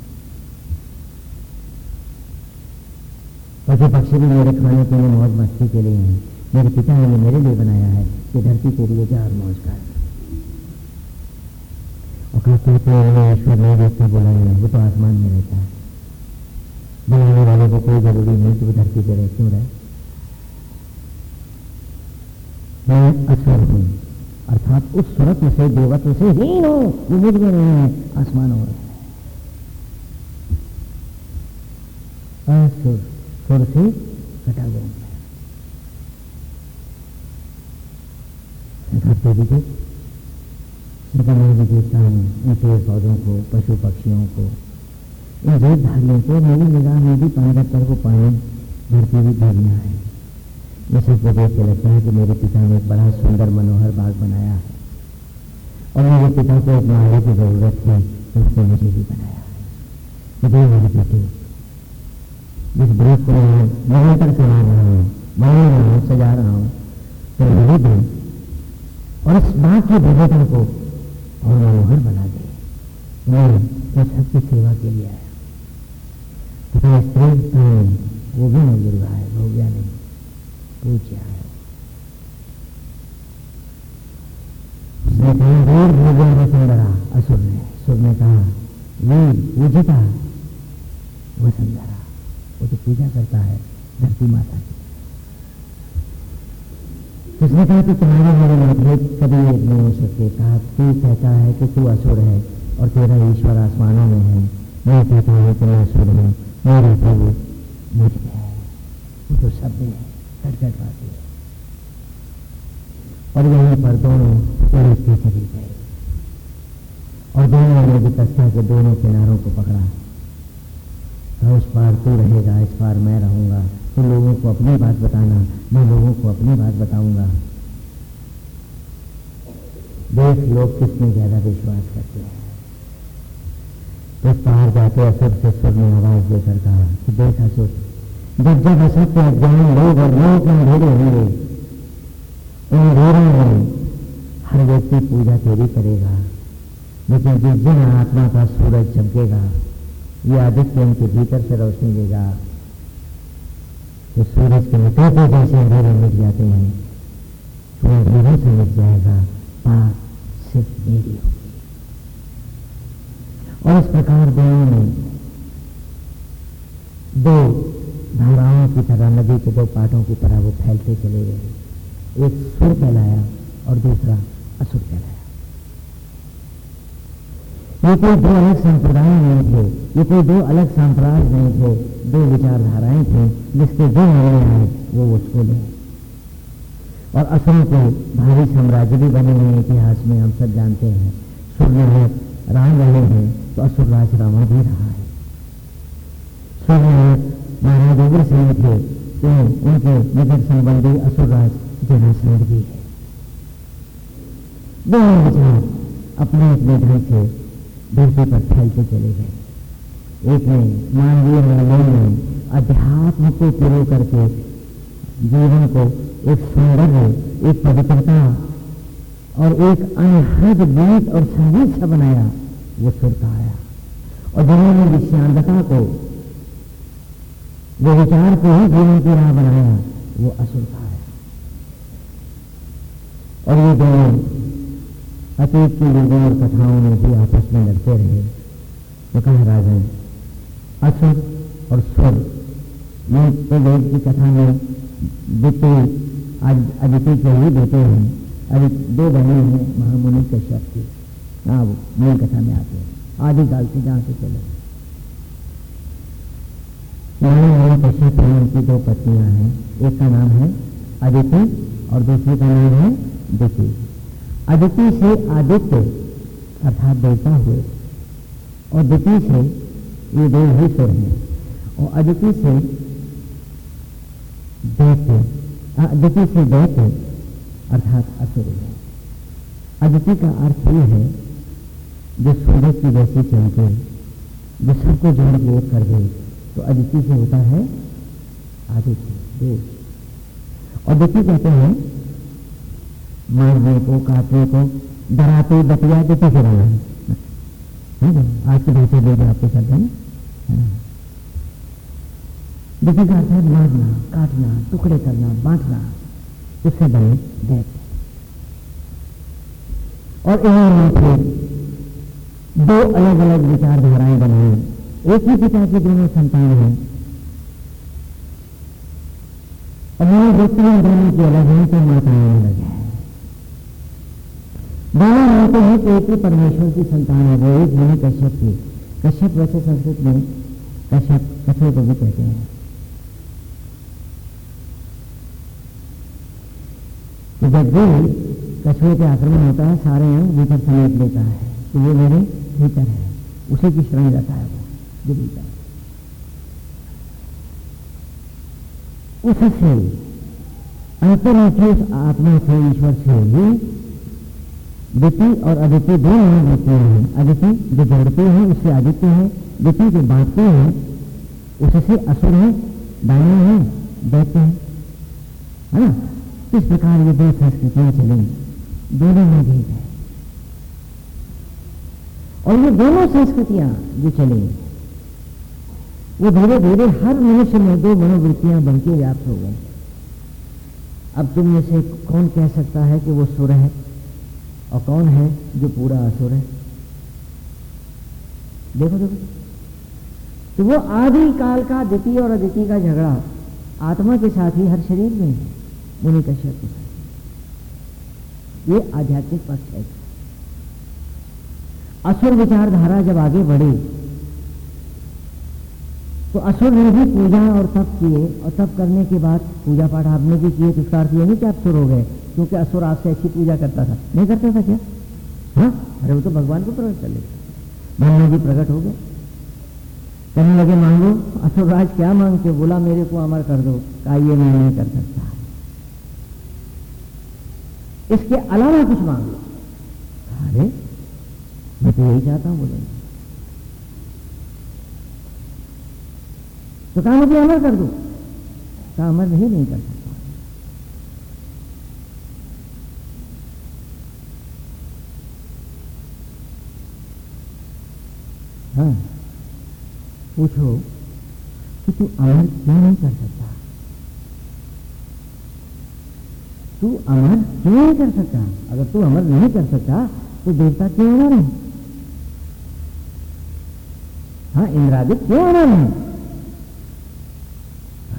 पशु पक्षी भी मेरे खाने के लिए मौज मस्ती के लिए हैं। मेरे पिता ने मेरे लिए बनाया है कि धरती के लिए जार मौज का और हैं ईश्वर नहीं देखता बोला नहीं वो तो आसमान में रहता है बनाने वाले को कोई ज़रूरी नहीं कि वो धरती पर रहे क्यों रहे मैं असुर हूँ। अर्थात उस स्वरत्व से देवत्व से हीन हो वो मुझमें नहीं है। आसमान हो। रहा है असुर सुर से कटा गया दीजिए लेकिन मैं भी देखता हूँ इन पेड़ पौधों को पशु पक्षियों को, इन जीवधारियों को मेरी निगाह में भी पानी पर को पानी धरती भी देवियाँ है। ये सबको देख के लगता है कि मेरे पिता ने एक बड़ा सुंदर मनोहर बाग बनाया है। और मेरे पिता को एक माली की ज़रूरत थी तो उसने मुझे भी बनाया है। मुझे मेरे बेटे, जिस ब्रेक को मैं निरंतर चला रहा हूँ बना रहा हूँ, सजा रहा हूँ तो वही दिन और इस बात की भव्यता को और मनोहर बना दे मैं तो सबकी सेवा के लिए आया। तथा स्त्री प्राणी वो भी गिर रहा है भोग्या नहीं पूज्या है कहा वसुंधरा असुर ने सुर ने कहा पूजिता। वसुंधरा वो तो पूजा करता है, धरती माता की। उसने कहा कि तुम्हारे मेरे मतभेद कभी एक नहीं हो सकते। कहा तू कहता है कि तू असुर है और तेरा ईश्वर आसमानों में है। मैं कहता हूँ कि मैं असुर हूँ। मेरे प्रभु मुझमें है। वो तो सब में है। कट कट बात है। और यहीं पर दोनों उड़ते चले गए। और दोनों ने विकस्ता के दोनों किनारों को पकड़ा। तो उस पार तू रहेगा, इस पार मैं रहूँगा। तो लोगों को अपनी बात बताना, मैं लोगों को अपनी बात बताऊँगा। देख लोग किसमें ज़्यादा विश्वास करते हैं? तो बाहर जाके असुर से सुर में आवाज़ देकर कहा कि देख असुर जब जब असत्य अज्ञान लोग और लोग अंधेरे होंगे इन अंधेरों में हर व्यक्ति पूजा तेरी करेगा, लेकिन जिस दिन आत्मा का सूरज चमकेगा, ये आदित्य उनके भीतर से रोशनी देगा। तो सूरज के निकलते जैसे अंधेरे मिट जाते हैं। तो अंधेरों से मिट जाएगा पार सिर्फ़ मेरी होगी। और इस प्रकार दोनों में दो धाराओं की तरह नदी के दो पाटों की तरह वो फैलते चले गए। एक सुर कहलाया और दूसरा असुर कहलाया। ये कोई दो अलग संप्रदाय नहीं थे, ये कोई दो अलग सांप्राज नहीं थे, दो विचारधाराएँ थी, जिसके जो निर्णय आए, वो उसको ले और असुरों के भारी साम्राज्य भी बने हुए इतिहास में हम सब जानते हैं। सूर्यनाथ राम रहे हैं तो असुर राज रावण भी रहा है। सूर्यनाथ महाराज उग्रसेन थे तो उनके निकट संबंधी असुरराज जनासंध भी है। दोनों विचार अपने अपने ढंग से धरती पर फैलते चले गए। एक ने मानवीय निर्णय में अध्यात्म को पूरे करके जीवन को एक सौंदर्य, एक पवित्रता और एक अनहद गीत और संगीत सा बनाया, वो सुर का आया। और जिन्होंने विषांतता को, वो विचार को ही जीवन की राह बनाया, वो असुर का आया। और ये दोनों अतीत की युगों और कथाओं में भी आपस में लड़ते रहे। तो कहा राजन असुर और सुर ये तो वेद की कथा में बीते अदिति के ही बेटे हैं। अभी दो बने हैं महामुनि कश्यप की हाँ वो मूल कथा में आते हैं। आदि काल से जहाँ से चले। महामुनि कश्यप उनकी दो पत्नियाँ हैं। एक का नाम है अदिति और दूसरी का नाम है दिति। अदिति से आदित्य अर्थात देवता हुए। और दिति से ये दो ही सुर हैं। और अदिति से दैत्य अदिति से दैत्य अर्थात असुर है। अदिति का अर्थ ये है, जो सूर्य की जैसी चमके जो सबको जोड़ एक कर दे तो अदिति से होता है आदित्य, देव। और दिति कहते हैं मारने को, काटने को डराते बतिया के पीछे रहना है आज के भाषा लोग आपके साथ है ना? देखिए का है मारना काटना, टुकड़े करना बांटना उससे बने दैत्य और इन्होंने फिर दो अलग अलग विचारधाराएँ बनाई एक ही पिता की दोनों संतान हैं। और दोनों व्यक्तियों दोनों की अलग है तो माताएँ अलग है। दोनों मानते हैं कि एक ही परमेश्वर की संतान है वो एक मुनि कश्यप थी कश्यप वैसे संस्कृत में कश्यप कछुए को भी कहते हैं। तो जब भी कछुए के आक्रमण होता है, सारे अंग भीतर समेट लेता है तो वो मेरे भीतर है, उसी की शरण जाता है वो, जो भीतर उससे अंतर उस आत्मा से ईश्वर से ही दिति और अदिति दो महाभूतियाँ हैं। अदिति जो जोड़ते हैं, उससे आदित्य है। दिति जो बांटते हैं उससे असुर है, दाना है, दैत्य है। है ना? इस प्रकार ये दो संस्कृतियाँ चलेंगी। दोनों में भेद है। और ये दोनों संस्कृतियाँ जो चले वो धीरे धीरे हर मनुष्य में दो मनोवृत्तियाँ बनके व्याप्त हो गई। अब तुम में से कौन कह सकता है कि वो सुर है? और कौन है जो पूरा असुर है? देखो देखो। तो वो आदि काल का द्वितीय और अद्वितीय का झगड़ा आत्मा के साथ ही हर शरीर में है, मुनि कश्यप के साथ। ये आध्यात्मिक पक्ष है। असुर विचारधारा जब आगे बढ़ी तो असुर ने भी पूजा और तप किए और तप करने के बाद पूजा पाठ आपने भी किए तो उसका अर्थ ये नहीं कि आप सुर हो गए, क्योंकि असुर आपसे अच्छी पूजा करता था। नहीं करता था क्या? हाँ? अरे वो तो भगवान को प्रकट कर लेता ब्रह्मा जी प्रकट हो गए। कहने लगे, मांगो असुर राज क्या मांगते बोला, मेरे को अमर कर दो। का ये मैं नहीं कर सकता। इसके अलावा कुछ मांग। लो अरे, मैं तो यही चाहता हूँ, बोले। तो कहा मुझे अमर कर दो। अमर ही नहीं कर सकता। हाँ। पूछो कि तू अमर क्यों नहीं कर सकता? तू अमर क्यों नहीं कर सकता? अगर तू अमर नहीं कर सकता तो देवता क्यों अमर है? हाँ इंद्रादित क्यों अमर है?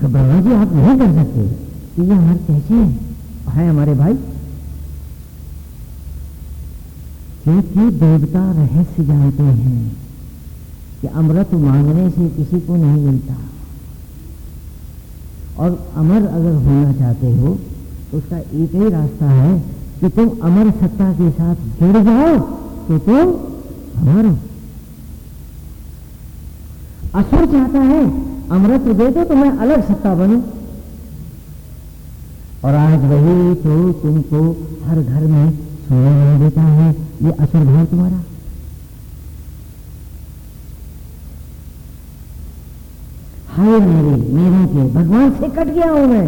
ब्रह्मा जी आप नहीं कर सकते। तो ये अमर कैसे है हमारे भाई। क्योंकि देवता रहस्य जानते हैं कि अमृत मांगने से किसी को नहीं मिलता। और अमर अगर होना चाहते हो तो उसका एक ही रास्ता है कि तुम अमर सत्ता के साथ जुड़ जाओ तो तुम अमर हो। असुर चाहता है अमृत दे दो तो मैं अलग सत्ता बनू। और आज वही तो तुमको हर घर में सोने नहीं देता है। ये असुर भाव तुम्हारा। हाय मेरे मेरे के, भगवान से कट गया हूँ मैं।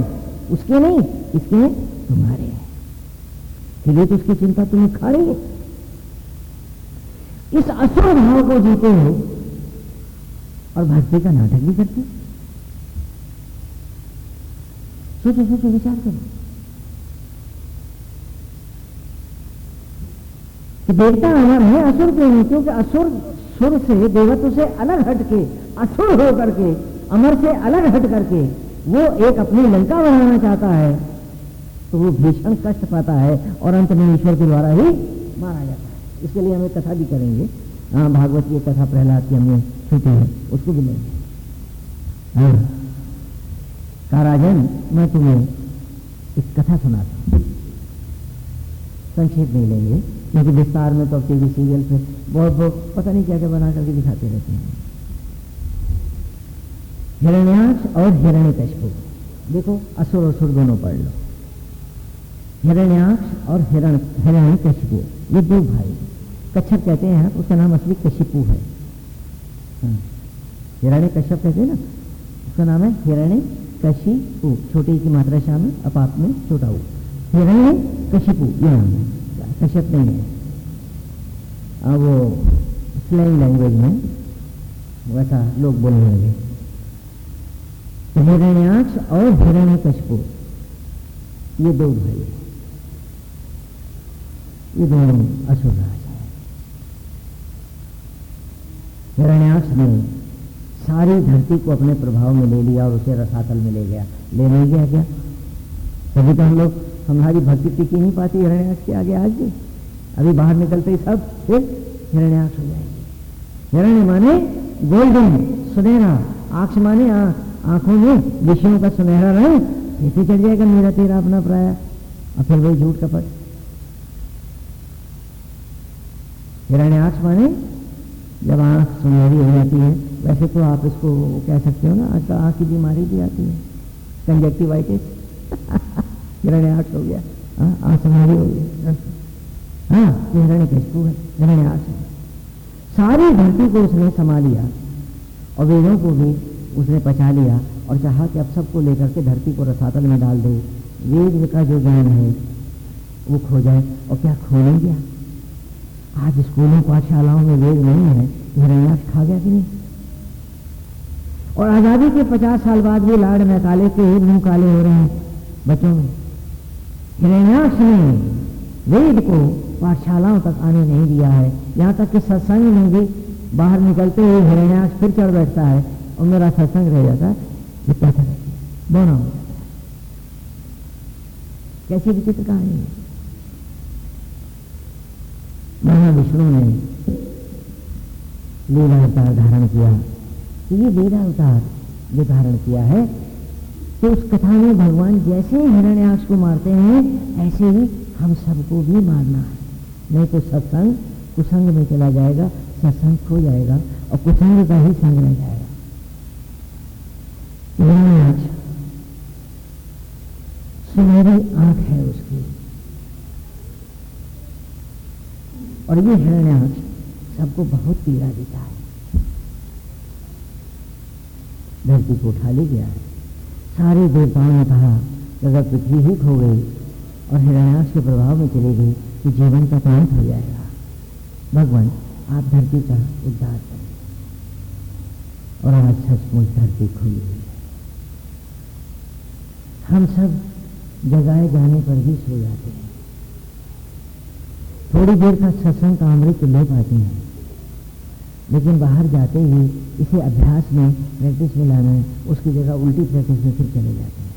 उसके नहीं, इसके तुम्हारे हैं। तो उसकी चिंता तुम्हें खा रही है। इस असुर भाव को जीते हो और भक्ति का नाटक भी करते सोचो सोचो, विचार करो। कि देवता अमर है असुर क्यों नहीं क्योंकि असुर सुर से देवत्व से अलग हटके, असुर हो करके, अमर से अलग हट करके, वो एक अपनी लंका बनाना चाहता है तो वो भीषण कष्ट पाता है और अंत में ईश्वर के द्वारा ही मारा जाता है। इसके लिए हमें कथा भी करेंगे। हाँ भागवत की कथा प्रहलाद की हमने छूटी है, उसको भी नहीं। हाँ का राजन, मैं तुम्हें एक कथा सुनाता हूँ। संक्षेप नहीं लेंगे, क्योंकि विस्तार में तो अब टीवी सीरियल पे बहुत बहुत पता नहीं क्या क्या बना करके दिखाते रहते हैं। हिरण्याक्ष और हिरण्य कशपु देखो, असुर असुर दोनों पढ़ लो। हिरण्याक्ष और हिरण हिरण्य कशपु ये दो भाई कच्छप कहते हैं, उसका नाम असली कशिपु है। हाँ। हिरण्य कश्यप कहते हैं ना? उसका नाम है हिरण्य कशिपु, छोटी की मात्रा शामिल अपाप में, छोटा हो। हिरण्य कशिपु, ये नाम है। कश्यप नहीं है। अब वो स्लैंग लैंग्वेज में वैसा लोग बोलने लगे। हिरण्याक्ष और हिरण्य कशपु, ये दो भाई ये दोनों असुर है। हिरण्याक्ष ने सारी धरती को अपने प्रभाव में ले लिया और उसे रसातल में ले गया। ले नहीं गया क्या? तभी तो हम लोग हमारी भक्ति टिकी नहीं पाती, हिरण्याक्ष के आगे आज भी। अभी बाहर निकलते ही सब फिर हिरण्याक्ष हो जाएँगे। हिरण्य माने गोल्डन सुनहरा। आँख माने आँखों में विषयों का सुनहरा रंग। कैसे चढ़ जाएगा, मेरा तेरा अपना प्राय। और फिर वही झूठ कपट हिरण्य आँख माने जब आँख सुनहरी हो जाती है वैसे तो आप इसको कह सकते हो ना आजकल आँख की बीमारी भी आती है। कंजेक्टिवाइटिस [LAUGHS] हिरण्य आठ हो गया। हाँ, आँख सुनहरी हो गई। हाँ हिरण्य कशपू है हिरण्य आठ है। सारी धरती को उसने समा लिया और वेदों को भी उसने पचा लिया और चाहा कि अब सबको लेकर के धरती को रसातल में डाल दो। वेद का जो ज्ञान है वो खो जाए और क्या खो नहीं गया आज स्कूलों, पाठशालाओं में वेद नहीं है हिरण्याक्ष खा गया कि नहीं? और आज़ादी के पचास साल बाद भी लाड़ में काले के मुँह काले हो रहे हैं बच्चों में। हिरण्याक्ष ने वेद को पाठशालाओं तक आने नहीं दिया है। यहाँ तक कि सत्संग में भी बाहर निकलते हुए हिरण्याक्ष फिर चढ़ बैठता है और मेरा सत्संग रह जाता है रहती हो। जाता है कैसी विचित्र कहानी है? महाविष्णु ने लीला अवतार धारण किया। तो ये लीला अवतार जो धारण किया है तो उस कथा में भगवान जैसे हिरण्याक्ष को मारते हैं, ऐसे ही हम सबको भी मारना है। नहीं तो सत्संग, कुसंग में चला जाएगा, सत्संग खो जाएगा और कुसंग का ही संग रह जाएगा। आज सुनहरी आँख है उसकी। और ये हिरण्याक्ष सबको बहुत पीड़ा देता है। धरती को उठा ले गया है। सारे देवताओं ने कहा कि अगर पृथ्वी ही खो गई और हिरण्याक्ष के प्रभाव में चली गई तो जीवन का अंत हो जाएगा। भगवान, आप धरती का उद्धार करें। और आज सचमुच धरती खुली हुई है। हम सब जगाए जाने पर भी सो जाते हैं। थोड़ी देर का सत्संग का अमृत ले पाते हैं। लेकिन बाहर जाते ही इसे अभ्यास में प्रैक्टिस में लाना है, उसकी जगह उल्टी प्रैक्टिस में फिर चले जाते हैं।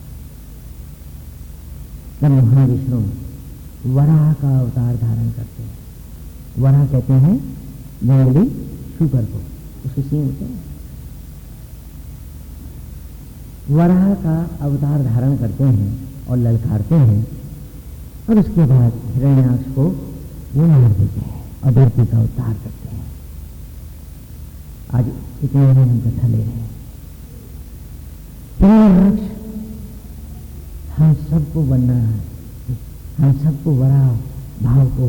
तब महाविष्णु वराह का अवतार धारण करते हैं। वराह कहते हैं जंगली शुगर को। उसके सींग होते हैं। वराह का अवतार धारण करते हैं और ललकारते हैं, और उसके बाद हिरण्याक्ष को वो हैं और धरती का उद्धार करते हैं। आज इतने में हम कथा ले रहे हैं। वृक्ष, हम सबको बनना है। हम सबको बड़ा भाव को